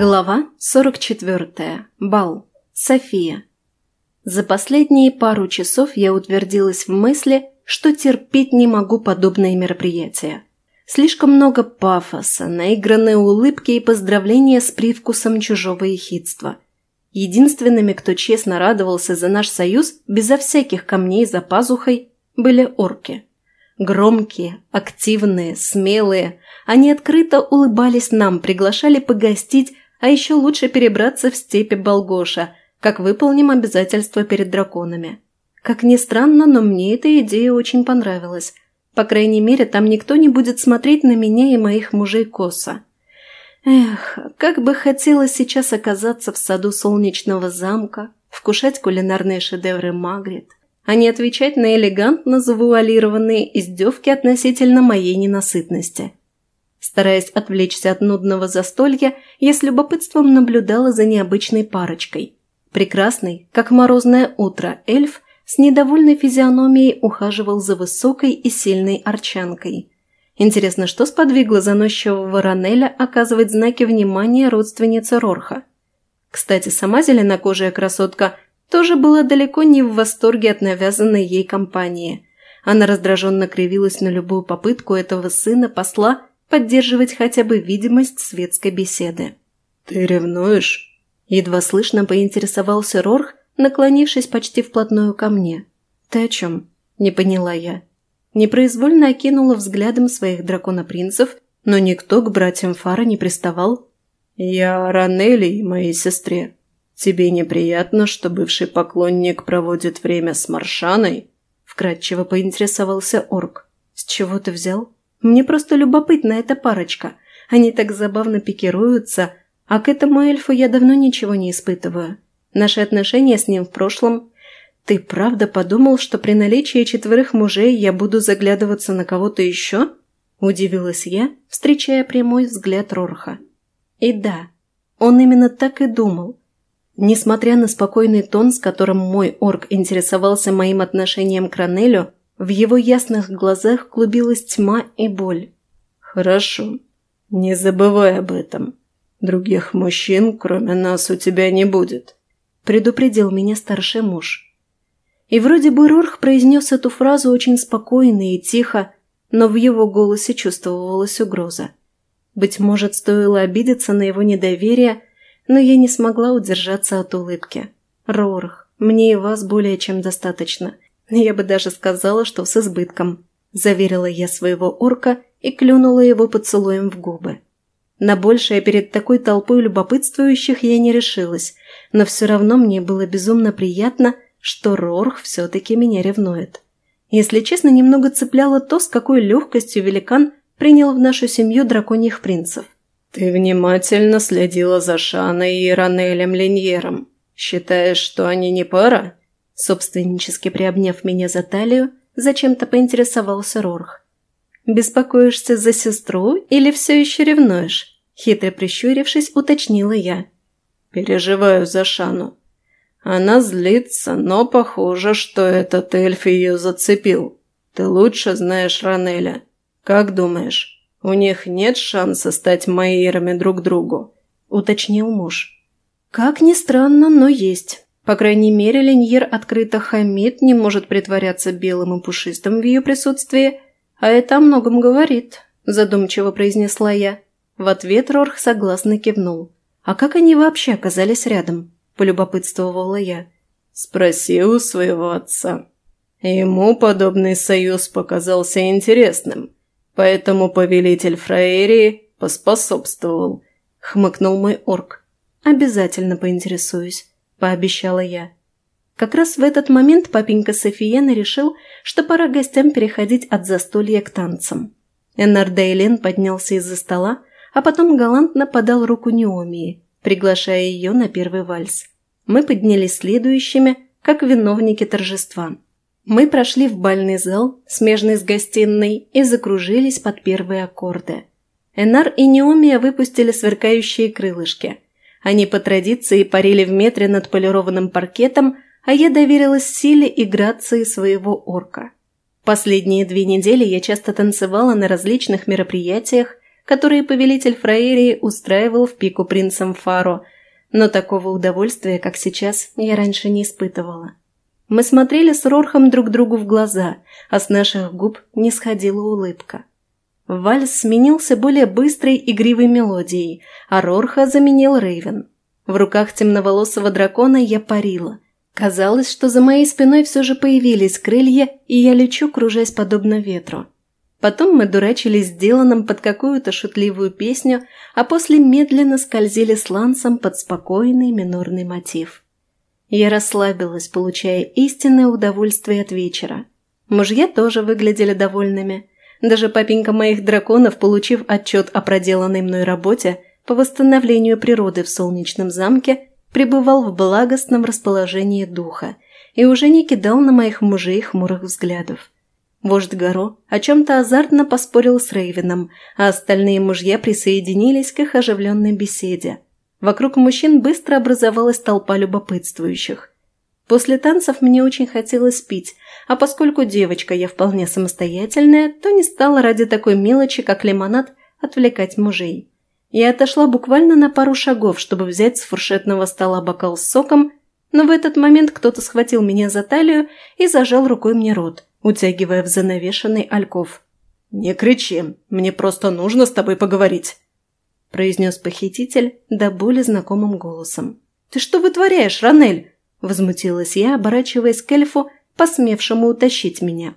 Глава 44. Бал. София. За последние пару часов я утвердилась в мысли, что терпеть не могу подобные мероприятия. Слишком много пафоса, наигранные улыбки и поздравления с привкусом чужого ехидства. Единственными, кто честно радовался за наш союз, безо всяких камней за пазухой, были орки. Громкие, активные, смелые, они открыто улыбались нам, приглашали погостить а еще лучше перебраться в степи Болгоша, как выполним обязательства перед драконами. Как ни странно, но мне эта идея очень понравилась. По крайней мере, там никто не будет смотреть на меня и моих мужей косо. Эх, как бы хотелось сейчас оказаться в саду солнечного замка, вкушать кулинарные шедевры Магрит, а не отвечать на элегантно завуалированные издевки относительно моей ненасытности – Стараясь отвлечься от нудного застолья, я с любопытством наблюдала за необычной парочкой. Прекрасный, как морозное утро, эльф с недовольной физиономией ухаживал за высокой и сильной арчанкой. Интересно, что сподвигло заносчивого Ранеля оказывать знаки внимания родственнице Рорха? Кстати, сама зеленокожая красотка тоже была далеко не в восторге от навязанной ей компании. Она раздраженно кривилась на любую попытку этого сына посла поддерживать хотя бы видимость светской беседы. «Ты ревнуешь?» Едва слышно поинтересовался Рорх, наклонившись почти вплотную ко мне. «Ты о чем?» – не поняла я. Непроизвольно окинула взглядом своих драконопринцев, но никто к братьям Фара не приставал. «Я о Ранелли и моей сестре. Тебе неприятно, что бывший поклонник проводит время с Маршаной?» – вкратчиво поинтересовался орк. «С чего ты взял?» Мне просто любопытна эта парочка. Они так забавно пикируются, а к этому эльфу я давно ничего не испытываю. Наши отношения с ним в прошлом... Ты правда подумал, что при наличии четверых мужей я буду заглядываться на кого-то еще? Удивилась я, встречая прямой взгляд Рорха. И да, он именно так и думал. Несмотря на спокойный тон, с которым мой орк интересовался моим отношением к Ранелю, в его ясных глазах клубилась тьма и боль. «Хорошо. Не забывай об этом. Других мужчин, кроме нас, у тебя не будет», – предупредил меня старший муж. И вроде бы Рорх произнес эту фразу очень спокойно и тихо, но в его голосе чувствовалась угроза. Быть может, стоило обидеться на его недоверие, но я не смогла удержаться от улыбки. «Рорх, мне и вас более чем достаточно. «Я бы даже сказала, что с избытком», – заверила я своего орка и клюнула его поцелуем в губы. На большее перед такой толпой любопытствующих я не решилась, но все равно мне было безумно приятно, что Рорх все-таки меня ревнует. Если честно, немного цепляло то, с какой легкостью великан принял в нашу семью драконьих принцев. «Ты внимательно следила за Шаной и Ранелем Линьером. Считаешь, что они не пара?» Собственнически приобняв меня за талию, зачем-то поинтересовался Рорх. «Беспокоишься за сестру или все еще ревнуешь?» Хитро прищурившись, уточнила я. «Переживаю за Шану. Она злится, но похоже, что этот эльф ее зацепил. Ты лучше знаешь Ранеля. Как думаешь, у них нет шанса стать майерами друг другу?» – уточнил муж. «Как ни странно, но есть. По крайней мере, Леньер открыто хамит, не может притворяться белым и пушистым в ее присутствии, а это о многом говорит», – задумчиво произнесла я. В ответ Рорх согласно кивнул. «А как они вообще оказались рядом?» – полюбопытствовала я. «Спроси у своего отца. Ему подобный союз показался интересным, поэтому повелитель Фраерии поспособствовал», – хмыкнул мой орк. «Обязательно поинтересуюсь» пообещала я. Как раз в этот момент папенька Софиена решил, что пора гостям переходить от застолья к танцам. Эннар Дейлен поднялся из-за стола, а потом галантно подал руку Неомии, приглашая ее на первый вальс. Мы поднялись следующими, как виновники торжества. Мы прошли в бальный зал, смежный с гостиной, и закружились под первые аккорды. Энар и Неомия выпустили сверкающие крылышки – они по традиции парили в метре над полированным паркетом, а я доверилась силе и грации своего орка. Последние две недели я часто танцевала на различных мероприятиях, которые повелитель Фраерии устраивал в пику принцем Фаро, но такого удовольствия, как сейчас, я раньше не испытывала. Мы смотрели с Рорхом друг другу в глаза, а с наших губ не сходила улыбка. Вальс сменился более быстрой игривой мелодией, а Рорха заменил Рейвен. В руках темноволосого дракона я парила. Казалось, что за моей спиной все же появились крылья, и я лечу, кружась подобно ветру. Потом мы дурачились с Диланом под какую-то шутливую песню, а после медленно скользили с Лансом под спокойный минорный мотив. Я расслабилась, получая истинное удовольствие от вечера. Мужья тоже выглядели довольными. Даже папенька моих драконов, получив отчет о проделанной мной работе по восстановлению природы в солнечном замке, пребывал в благостном расположении духа и уже не кидал на моих мужей хмурых взглядов. Вождь Горо о чем-то азартно поспорил с Рейвеном, а остальные мужья присоединились к их оживленной беседе – Вокруг мужчин быстро образовалась толпа любопытствующих. После танцев мне очень хотелось пить, а поскольку девочка я вполне самостоятельная, то не стала ради такой мелочи, как лимонад, отвлекать мужей. Я отошла буквально на пару шагов, чтобы взять с фуршетного стола бокал с соком, но в этот момент кто-то схватил меня за талию и зажал рукой мне рот, утягивая в занавешенный альков. «Не кричи, мне просто нужно с тобой поговорить», – произнес похититель до боли знакомым голосом. «Ты что вытворяешь, Ранель?» – возмутилась я, оборачиваясь к эльфу, посмевшему утащить меня.